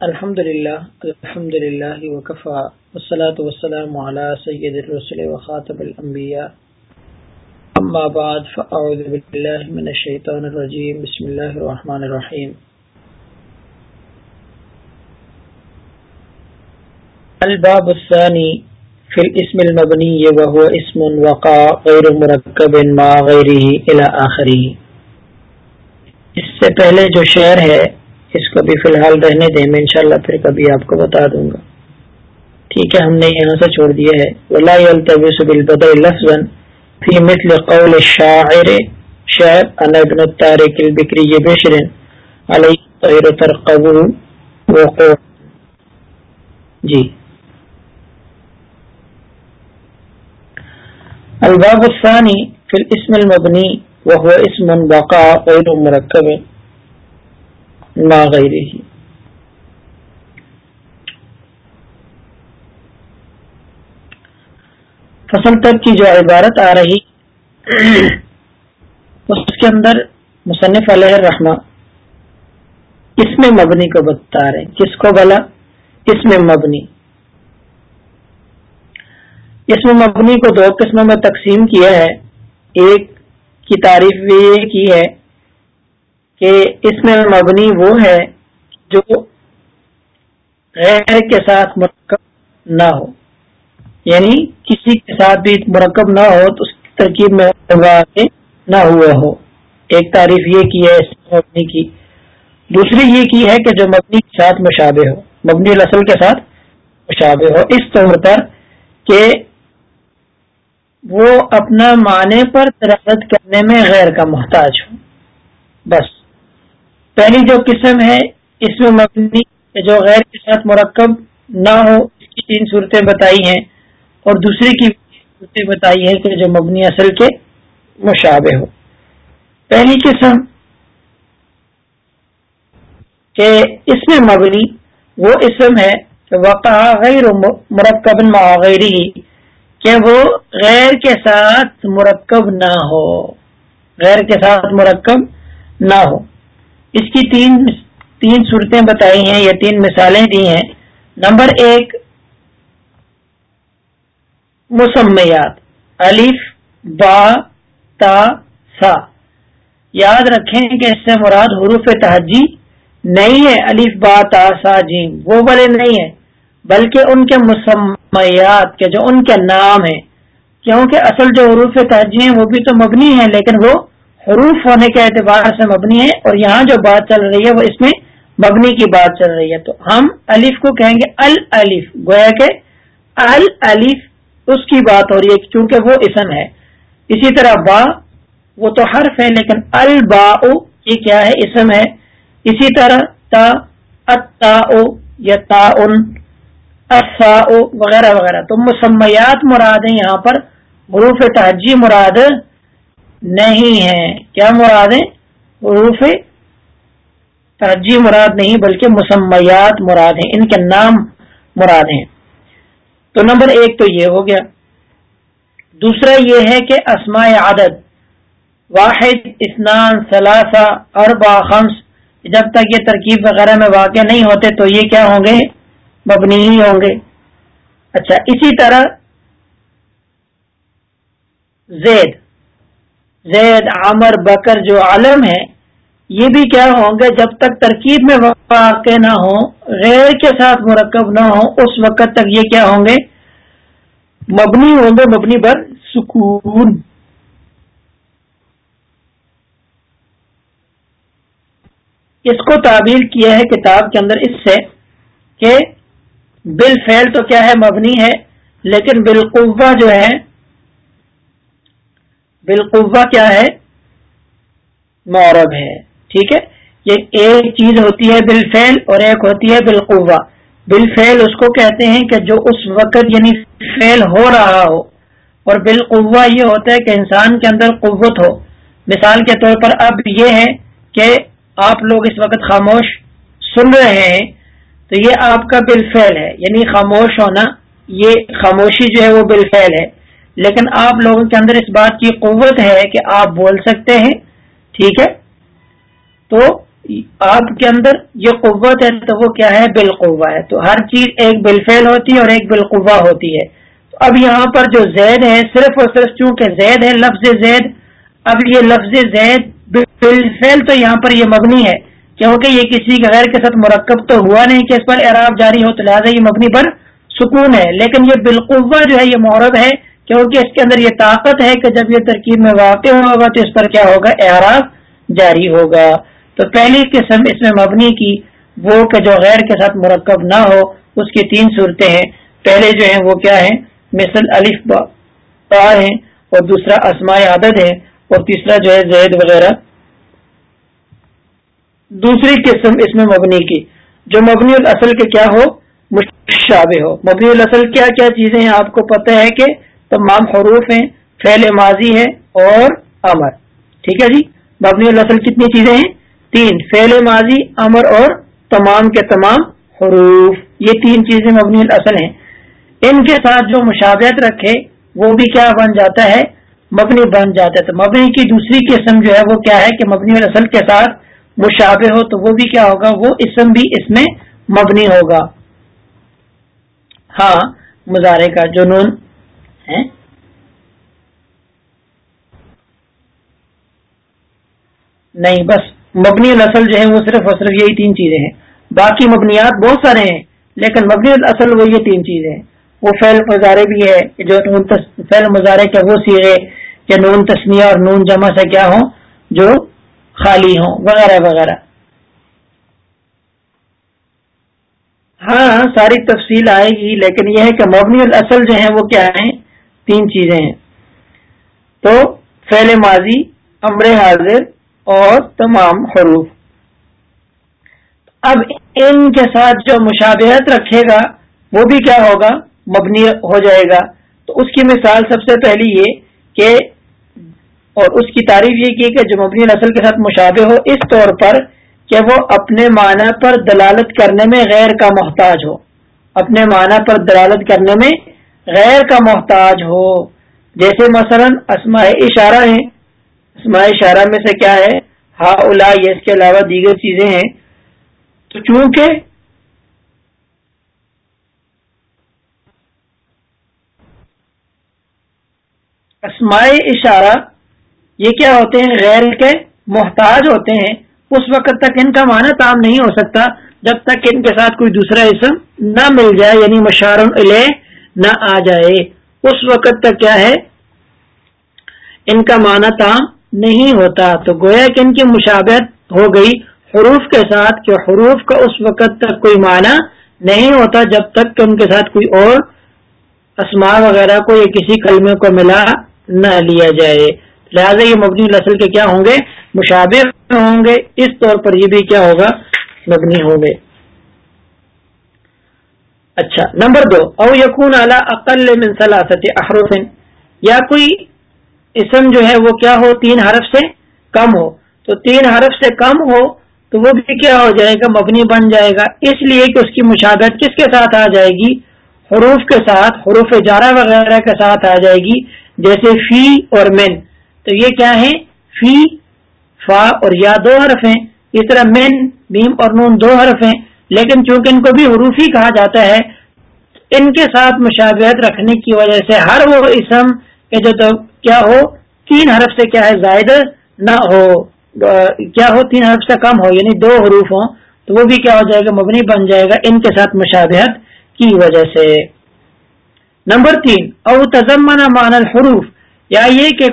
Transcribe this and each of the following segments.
الحمد للہ الحمد للہ وقفا والصلاة والسلام على سید الرسل وخاتم الانبیاء. اما بعد، فاعوذ باللہ من الشیطان الرجیم، بسم اللہ الرحمن الرحیم. الباب الثانی فی الاسم المبنی وهو اسم وقع غیر مرکب ما غیره الى آخری اس سے پہلے جو شعر ہے اس کو بھی فی الحال رہنے دیں، میں انشاءاللہ پھر کبھی آپ کو بتا دوں گا۔ ٹھیک ہے، ہم نے یہاں سے چھوڑ دیا ہے۔ ولا بالبدء لفظا في مثل قول الشاعر انا ابن البكري بشر طير ترقبه وقوع جی۔ الباب الثاني في الاسم المبني وهو اسم بقاء غير مركب ما غیره فصل تک کی جو عبارت آ رہی، اس کے اندر مصنف علیہ الرحمہ اس میں مبنی کو بتا رہے کس کو بلا؟ اس میں مبنی۔ اس میں مبنی کو دو قسموں میں تقسیم کیا ہے۔ ایک کی تعریف بھی یہ کی ہے۔ کہ اس میں مبنی وہ ہے جو غیر کے ساتھ مرکب نہ ہو۔ یعنی کسی کے ساتھ بھی مرکب نہ ہو تو اس کی ترکیب میں نہ ہوا ہو۔ ایک تعریف یہ کی ہے اس مبنی کی۔ دوسری یہ کی ہے کہ جو مبنی کے ساتھ مشابہ ہو، مبنی الاصل کے ساتھ مشابہ ہو۔ اس طور پر کہ وہ اپنا معنی پر ترقت کرنے میں غیر کا محتاج ہو۔ بس۔ پہلی جو قسم ہے، اس میں مبنی جو غیر کے ساتھ مرکب نہ ہو، اس کی تین صورتیں بتائی ہیں۔ اور دوسری کی صورتیں بتائی ہیں کہ جو مبنی اصل کے مشابہ ہو۔ پہلی قسم کہ اس میں مبنی وہ اسم ہے کہ وقع غیر مرکب معغیری کہ وہ غیر کے ساتھ مرکب نہ ہو۔ غیر کے ساتھ مرکب نہ ہو۔ اس کی تین تین صورتیں بتائی ہیں یا تین مثالیں دی ہیں۔ نمبر ایک، مسمیات۔ الف، با، تا، سا۔ یاد رکھیں کہ اس سے مراد حروف تحجی نہیں ہے۔ الف، با، تا، سا، جیم۔ وہ بڑے نہیں ہیں، بلکہ ان کے مسمیات کے جو ان کے نام ہیں۔ کیونکہ اصل جو حروف تحجی ہیں وہ بھی تو مبنی ہیں، لیکن وہ حروف ہونے کے اعتبار سے مبنی ہے اور یہاں جو بات چل رہی ہے وہ اس میں مبنی کی بات چل رہی ہے۔ تو ہم الف کو کہیں گے الف گویا کہ الف اس کی بات ہو رہی ہے چونکہ وہ اسم ہے۔ اسی طرح با، وہ تو حرف ہے لیکن البا یہ کیا ہے؟ اسم ہے۔ اسی طرح تا اتا یا تا ان وغیرہ وغیرہ۔ تو مسمیات مراد ہیں یہاں پر، حروف تحجی مراد نہیں ہے۔ کیا مراد ہے حروف ترجیح مراد نہیں، بلکہ مسمیات مراد ہیں، ان کے نام مراد ہیں۔ تو نمبر ایک تو یہ ہو گیا۔ دوسرا یہ ہے کہ اسماء عدد، واحد اسنان ثلاثہ اربا خمس۔ جب تک یہ ترکیب وغیرہ میں واقع نہیں ہوتے تو یہ کیا ہوں گے؟ مبنی ہی ہوں گے۔ اچھا اسی طرح زید۔ زید، عامر، بکر جو عالم ہے یہ بھی کیا ہوں گے جب تک ترکیب میں واقع نہ ہو غیر کے ساتھ مرکب نہ ہو اس وقت تک یہ کیا ہوں گے؟ مبنی ہوں گے مبنی پر سکون۔ اس کو تعبیر کیا ہے کتاب کے اندر اس سے کہ بل فیل تو کیا ہے مبنی ہے، لیکن بالقوہ جو ہے بالقوا کیا ہے؟ مورب ہے۔ ٹھیک ہے؟ یہ ایک چیز ہوتی ہے بالفعل اور ایک ہوتی ہے بالقوا بالفعل اس کو کہتے ہیں کہ جو اس وقت یعنی فیل ہو رہا ہو۔ اور بالقوا یہ ہوتا ہے کہ انسان کے اندر قوت ہو۔ مثال کے طور پر اب یہ ہے کہ آپ لوگ اس وقت خاموش سن رہے ہیں، تو یہ آپ کا بالفعل ہے۔ یعنی خاموش ہونا، یہ خاموشی جو ہے وہ بالفعل ہے۔ لیکن آپ لوگوں کے اندر اس بات کی قوت ہے کہ آپ بول سکتے ہیں، ٹھیک ہے؟ تو آپ کے اندر یہ قوت ہے تو وہ کیا ہے؟ بالقوا ہے۔ تو ہر چیز ایک بالفعل ہوتی ہے اور ایک بالقوا ہوتی ہے۔ تو اب یہاں پر جو زید ہے، صرف اور صرف چونکہ زید ہے، لفظ زید، اب یہ لفظ زید بالفعل تو یہاں پر یہ مبنی ہے۔ کیونکہ یہ کسی غیر کے ساتھ مرکب تو ہوا نہیں کہ اس پر اعراب جاری ہو، تو لہٰذا یہ مبنی پر سکون ہے۔ لیکن یہ بالقوا جو ہے، یہ محرب ہے۔ کیونکہ اس کے اندر یہ طاقت ہے کہ جب یہ ترکیب میں واقع ہوگا تو اس پر کیا ہوگا؟ اعراب جاری ہوگا۔ تو پہلی قسم اس میں مبنی کی وہ کہ جو غیر کے ساتھ مرکب نہ ہو، اس کی تین صورتیں ہیں۔ پہلے جو ہیں وہ کیا ہیں؟ مثل الف با ہیں اور دوسرا اسماء عادت ہے اور تیسرا جو ہے زید وغیرہ۔ دوسری قسم اس میں مبنی کی، جو مبنی الاصل کے کیا ہو؟ مشابہ ہو۔ مبنی الاصل کیا کیا چیزیں ہیں؟ آپ کو پتہ ہے کہ تمام حروف ہیں، فعل ماضی ہے اور امر۔ ٹھیک ہے جی؟ مبنی الاصل کتنی چیزیں ہیں؟ تین، فعل ماضی، امر اور تمام کے تمام حروف۔ یہ تین چیزیں مبنی الاصل ہیں۔ ان کے ساتھ جو مشابہت رکھے، وہ بھی کیا بن جاتا ہے؟ مبنی بن جاتا ہے۔ تو مبنی کی دوسری قسم جو ہے، وہ کیا ہے کہ مبنی الاصل کے ساتھ مشابہ ہو، تو وہ بھی کیا ہوگا؟ وہ اسم بھی اس میں مبنی ہوگا۔ ہاں مظاہرے کا جنون ہے نہیں، بس مبنی الاصل جو ہے وہ صرف اور صرف یہی تین چیزیں ہیں۔ باقی مبنیات بہت سارے ہیں، لیکن مبنی الاصل وہ یہ تین چیزیں ہیں۔ وہ فیل مظاہرے بھی ہے، جو نون فیل مظاہرے کے وہ سیرے کہ نون تسمیہ اور نون جمع سے کیا ہوں، جو خالی ہوں، وغیرہ وغیرہ۔ ہاں،, ہاں ساری تفصیل آئے گی، لیکن یہ ہے کہ مبنی الاصل جو ہیں وہ کیا ہیں؟ تین چیزیں ہیں۔ تو فیل ماضی، امر حاضر اور تمام حروف۔ اب ان کے ساتھ جو مشابہت رکھے گا، وہ بھی کیا ہوگا؟ مبنی ہو جائے گا۔ تو اس کی مثال سب سے پہلی یہ کہ، اور اس کی تعریف یہ کی کہ جو مبنی نسل کے ساتھ مشابہ ہو، اس طور پر کہ وہ اپنے معنی پر دلالت کرنے میں غیر کا محتاج ہو۔ اپنے معنی پر دلالت کرنے میں غیر کا محتاج ہو۔ جیسے مثلا اسماء اشارہ ہیں۔ اسماء اشارہ میں سے کیا ہے؟ ہا الا یہ اس کے علاوہ دیگر چیزیں ہیں۔ تو چونکہ اسماء اشارہ یہ کیا ہوتے ہیں؟ غیر کے محتاج ہوتے ہیں۔ اس وقت تک ان کا معنی تام نہیں ہو سکتا جب تک ان کے ساتھ کوئی دوسرا اسم نہ مل جائے یعنی مشارم علیہ نہ آ جائے۔ اس وقت تک کیا ہے؟ ان کا معنی تام نہیں ہوتا۔ تو گویا کہ ان کی مشابہت ہو گئی حروف کے ساتھ کہ حروف کا اس وقت تک کوئی معنی نہیں ہوتا جب تک کہ ان کے ساتھ کوئی اور اسماء وغیرہ کو یا کسی کلمے کو ملا نہ لیا جائے۔ لہذا یہ مبنی نسل کے کیا ہوں گے؟ مشابہ ہوں گے۔ اس طور پر یہ بھی کیا ہوگا؟ مبنی ہوں گے۔ اچھا نمبر دو، او یقون اعلی عقل ثلاثت احرف، یا کوئی اسم جو ہے وہ کیا ہو؟ تین حرف سے کم ہو۔ تو تین حرف سے کم ہو تو وہ بھی کیا ہو جائے گا؟ مبنی بن جائے گا۔ اس لیے کہ اس کی مشاغت کس کے ساتھ آ جائے گی؟ حروف کے ساتھ، حروف جارہ وغیرہ کے ساتھ آ جائے گی، جیسے فی اور مین تو یہ کیا ہے فی، فا اور یا دو حرف ہیں۔ اس طرح مین بیم اور نون دو حرف ہیں۔ لیکن چونکہ ان کو بھی حروف ہی کہا جاتا ہے، ان کے ساتھ مشابہت رکھنے کی وجہ سے ہر وہ اسم کہ جو تو کیا ہو، تین حرف سے کیا ہے زائد نہ ہو۔ کیا ہو، تین حرف سے کم ہو یعنی دو حروف ہوں، تو وہ بھی کیا ہو جائے گا، مبنی بن جائے گا ان کے ساتھ مشابہت کی وجہ سے۔ نمبر تین، او تزمنا مان الحروف، یا یہ کہ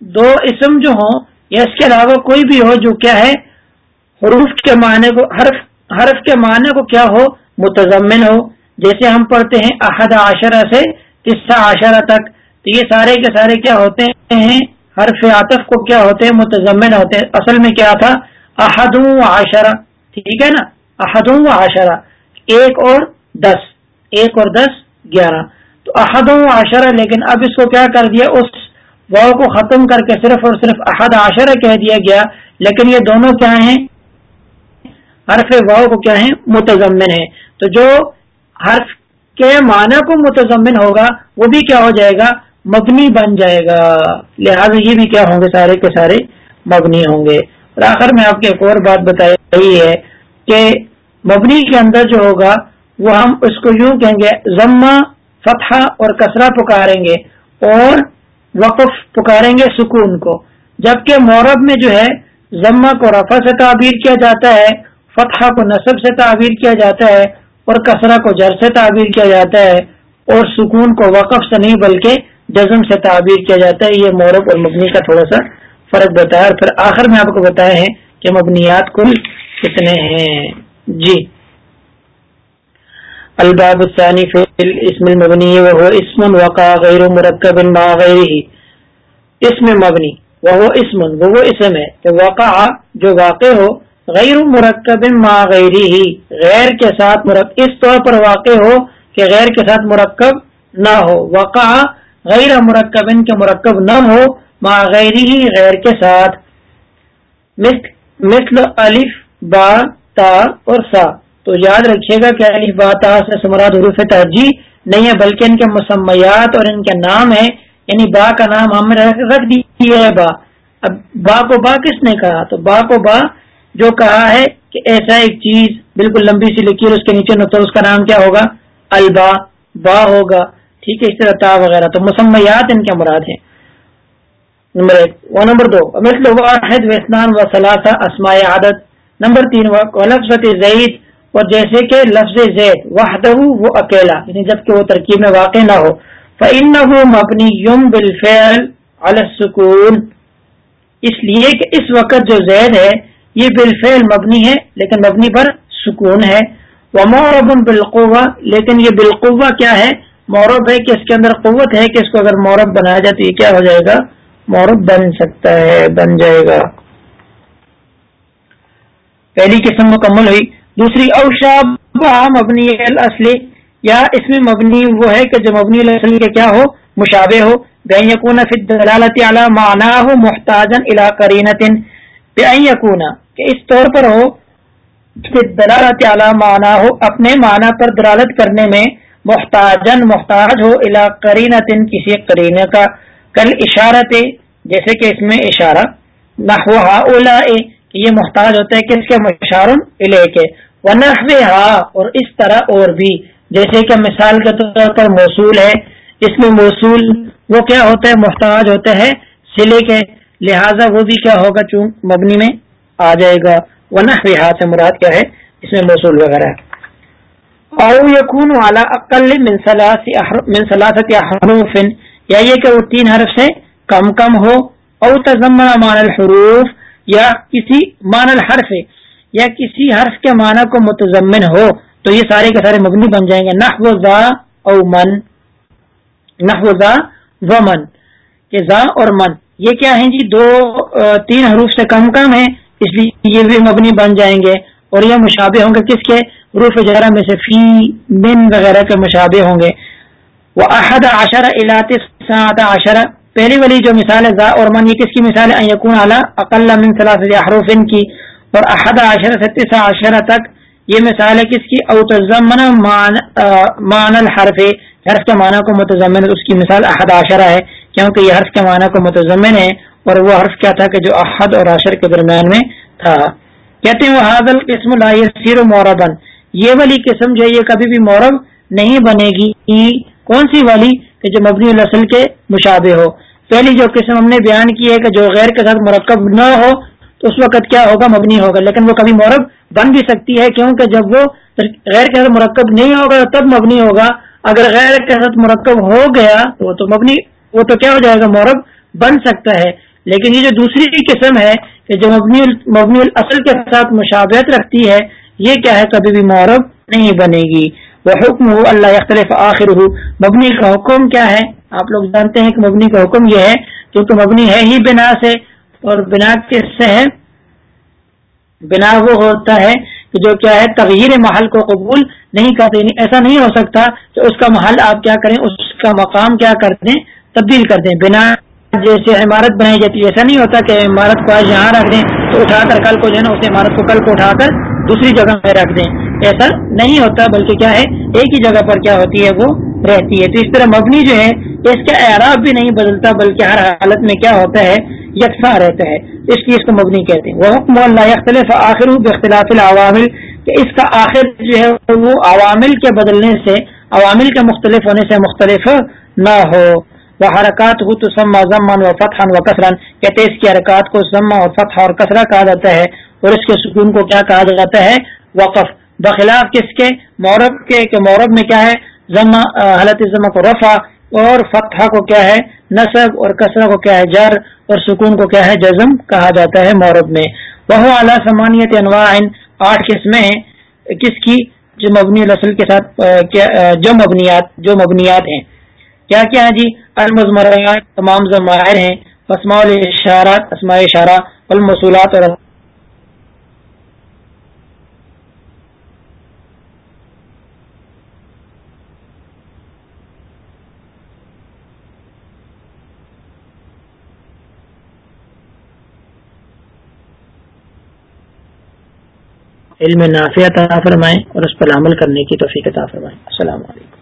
دو اسم جو ہوں، یا اس کے علاوہ کوئی بھی ہو جو کیا ہے، حروف کے معنی کو، حرف حرف کے معنی کو کیا ہو؟ متضمن ہو۔ جیسے ہم پڑھتے ہیں، احد عشرہ سے قصہ عشرہ تک۔ تو یہ سارے کے سارے کیا ہوتے ہیں؟ حرف عاطف کو کیا ہوتے ہیں؟ متضمن ہوتے ہیں۔ اصل میں کیا تھا؟ احد عشرہ۔ ٹھیک ہے نا؟ احد عشرہ۔ ایک اور دس۔ ایک اور دس، گیارہ۔ تو احد عشرہ، لیکن اب اس کو کیا کر دیا؟ اس واؤ کو ختم کر کے صرف اور صرف احد عشرہ کہہ دیا گیا۔ لیکن یہ دونوں کیا ہیں؟ حرف واؤ کو کیا ہیں؟ متضمن ہے تو جو حرف کے معنی کو متضمن ہوگا، وہ بھی کیا ہو جائے گا؟ مبنی بن جائے گا۔ لہذا یہ بھی کیا ہوں گے؟ سارے کے سارے مبنی ہوں گے۔ اور آخر میں آپ کی ایک اور بات بتائی گئی ہے کہ مبنی کے اندر جو ہوگا، وہ ہم اس کو یوں کہیں گے، ضمہ فتح اور کسرا پکاریں گے اور وقف پکاریں گے سکون کو۔ جبکہ مورب میں جو ہے، ضمہ کو رفع سے تعبیر کیا جاتا ہے۔ فتح کو نصب سے تعبیر کیا جاتا ہے اور کسرا کو جر سے تعبیر کیا جاتا ہے اور سکون کو وقف سے نہیں بلکہ جزم سے تعبیر کیا جاتا ہے۔ یہ مورب اور مبنی کا تھوڑا سا فرق بتایا اور پھر آخر میں آپ کو بتایا ہے کہ مبنیات کل کتنے ہیں۔ جی۔ الباب الثانی فی اسم المبنی وہ اسم وقع غیر مرکب ما غیره۔ اسم مبنی وہ اسم وہ اسم ہے۔ کہ وقع جو واقع ہو غیر مرکب ما غیره غیر کے ساتھ مرکب، اس طور پر واقع ہو کہ غیر کے ساتھ مرکب نہ ہو۔ وقع غیر مرکب کے مرکب نہ ہو، ما غیره غیر کے ساتھ۔ مثل الف، با، تا اور سا۔ تو یاد رکھیے گا کہ علی بات سے سمراد حروف ترجیح نہیں ہے، بلکہ ان کے مسمیات اور ان کے نام ہے یعنی با کا نام ہم نے رکھ دیا ہے با۔ اب با کو با کس نے کہا؟ تو با کو با جو کہا ہے کہ ایسا ایک چیز بالکل لمبی سی لکھی اور اس کے نیچے تو اس کا نام کیا ہوگا؟ البا، با ہوگا، ٹھیک ہے، اس طرح تا وغیرہ۔ تو مسمیات ان کے مراد ہیں۔ نمبر ایک۔ وہ نمبر دو مثل واحد وسنان و ثلاثہ اسماء عادت نمبر تین وہ زید، اور جیسے کہ لفظ زید، وحدہ وہ اکیلا۔ یعنی جبکہ وہ ترکیب میں واقع نہ ہو۔ فَإِنَّهُ مَبْنِيٌ بِالْفِعْلِ عَلَى السُّكُونِ۔ اس لیے کہ اس وقت جو زید ہے یہ بالفعل مبنی ہے، لیکن مبنی پر سکون ہے۔ وہ وَمَعْرَبٌ بِالْقُوَّةِ، لیکن یہ بالقوہ کیا ہے؟ مورب ہے کہ اس کے اندر قوت ہے کہ اس کو اگر مورب بنایا جائے تو یہ کیا ہو جائے گا؟ مورب بن سکتا ہے، بن جائے گا۔ پہلی قسم مکمل ہوئی۔ دوسری اوشا مبنی الاصل یا اس میں مبنی وہ ہے کہ جو مبنی الاصل کے کیا ہو؟ مشابہ ہو۔ بین یقون فی الدلالت علی معناه محتاجا الى قرینه بین یقون کہ اس طور پر ہو، کہ دلالت علی معناه اپنے معنی پر دلالت کرنے میں محتاجن محتاج ہو الى قرینه کسی قرینے کا۔ کل اشارت، جیسے کہ اس میں اشارہ، نحو هؤلاء کہ یہ محتاج ہوتا ہے کس کے؟ مشار الیہ کے۔ اور اس طرح اور بھی۔ جیسے کہ مثال کے طور پر موصول ہے۔ اس میں موصول وہ کیا ہوتا ہے؟ محتاج ہوتا ہے۔ سلے کے۔ لہذا وہ بھی کیا ہوگا؟ چون مبنی میں آ جائے گا۔ ورنہ سے مراد کیا ہے؟ اس میں موصول وغیرہ۔ او یقون والا عقل منسلاست حروف یا یعنی یہ کہ وہ تین حرف سے کم کم ہو۔ او تزمن مان الحروف، یا کسی مان الحرف، یا کسی حرف کے معنی کو متضمن ہو، تو یہ سارے کے سارے مبنی بن جائیں گے۔ نحو زا او من۔ نحو زا و من کہ زا اور من۔ یہ کیا ہیں جی؟ دو تین حروف سے کم کم ہیں۔ اس لیے یہ بھی مبنی بن جائیں گے اور یہ مشابہ ہوں گے کس کے؟ حروف وغیرہ میں سے فی من وغیرہ کے مشابہ ہوں گے۔ وہ احد عشر علاط عشر۔ پہلی والی جو مثال ہے، زا اور من، یہ کس کی مثال ہے؟ یقون اعلیٰ اقل من صلاح حروف کی۔ اور احد عشر سے تیسا عشرہ تک یہ مثال ہے کس کی؟ اوتزمن مان الحرف۔ حرف کے معنی کو متضمن اس کی مثال احد عشرہ ہے، کیونکہ یہ حرف کے معنی کو متضمن ہے۔ اور وہ حرف کیا تھا کہ جو احد اور عشر کے درمیان میں تھا۔ کہتے ہیں وہ حاضل قسم لا سیر موربن۔ یہ والی قسم جو یہ کبھی بھی مورب نہیں بنے گی۔ کون سی والی؟ کہ جو مبنی الاصل کے مشابہ ہو۔ پہلی جو قسم ہم نے بیان کی ہے کہ جو غیر کے ساتھ مرکب نہ ہو، تو اس وقت کیا ہوگا؟ مبنی ہوگا۔ لیکن وہ کبھی مورب بن بھی سکتی ہے، کیونکہ جب وہ غیر کے ساتھ مرکب نہیں ہوگا تب مبنی ہوگا۔ اگر غیر کے ساتھ مرکب ہو گیا تو تو مبنی، وہ تو کیا ہو جائے گا؟ مورب بن سکتا ہے۔ لیکن یہ جو دوسری قسم ہے کہ جو مبنی مبنی الاصل کے ساتھ مشابہت رکھتی ہے، یہ کیا ہے؟ کبھی بھی مورب نہیں بنے گی۔ وہ حکم ہو اللہ اختلف آخر ہو مبنی کا حکم کیا ہے؟ آپ لوگ جانتے ہیں کہ مبنی کا حکم یہ ہے کیونکہ مبنی ہے ہی بنا سے، اور بنا کس سے ہے بنا وہ ہوتا ہے کہ جو کیا ہے تغیر محل کو قبول نہیں کرتے۔ یعنی ایسا نہیں ہو سکتا کہ اس کا محل آپ کیا کریں، اس کا مقام کیا کر دیں، تبدیل کر دیں۔ بنا جیسے عمارت بنائی جاتی ہے، ایسا نہیں ہوتا کہ عمارت کو آج یہاں رکھ دیں، تو اٹھا کر کل کو جو ہے نا، اس عمارت کو کل کو اٹھا کر دوسری جگہ میں رکھ دیں۔ ایسا نہیں ہوتا، بلکہ کیا ہے، ایک ہی جگہ پر کیا ہوتی ہے، وہ رہتی ہے۔ تو اس طرح مبنی جو ہے، اس کا اعراب بھی نہیں بدلتا، بلکہ ہر حالت میں کیا ہوتا ہے، یکساں رہتا ہے۔ اس لیے اس کو مبنی کہتے ہیں۔ وہ حکم اللہ اختلاف آخر اختلاف العوامل۔ کہ اس کا آخر جو ہے، وہ عوامل کے بدلنے سے، عوامل کے مختلف ہونے سے مختلف نہ ہو۔ وہ حرکات ہو تو سما ضمن و فتح و کثرن کہتے اس کی حرکات کو ضمہ اور فتح اور کثرہ کہا جاتا ہے اور اس کے سکون کو کیا کہا جاتا ہے؟ وقف۔ بخلاف کس کے؟ مورب کے، کہ مورب میں کیا ہے؟ ضمہ حالت ضمہ کو رفع۔ اور فتح کو کیا ہے؟ نصب۔ اور کثرہ کو کیا ہے؟ جر۔ اور سکون کو کیا ہے؟ جزم کہا جاتا ہے مورب میں۔ وہ اعلیٰ سمانیت انواع۔ آٹھ قسمیں ہیں؟ کس کی؟ جو مبنی نسل کے ساتھ جو مبنیات جو مبنیات ہیں۔ کیا کیا ہے جی؟ المزمرات تمام ضمائر ہیں۔ اسماء الاشارات اسماء اشارہ المصولات اور علم نافع عطا فرمائیں اور اس پر عمل کرنے کی توفیق عطا فرمائیں۔ السلام علیکم۔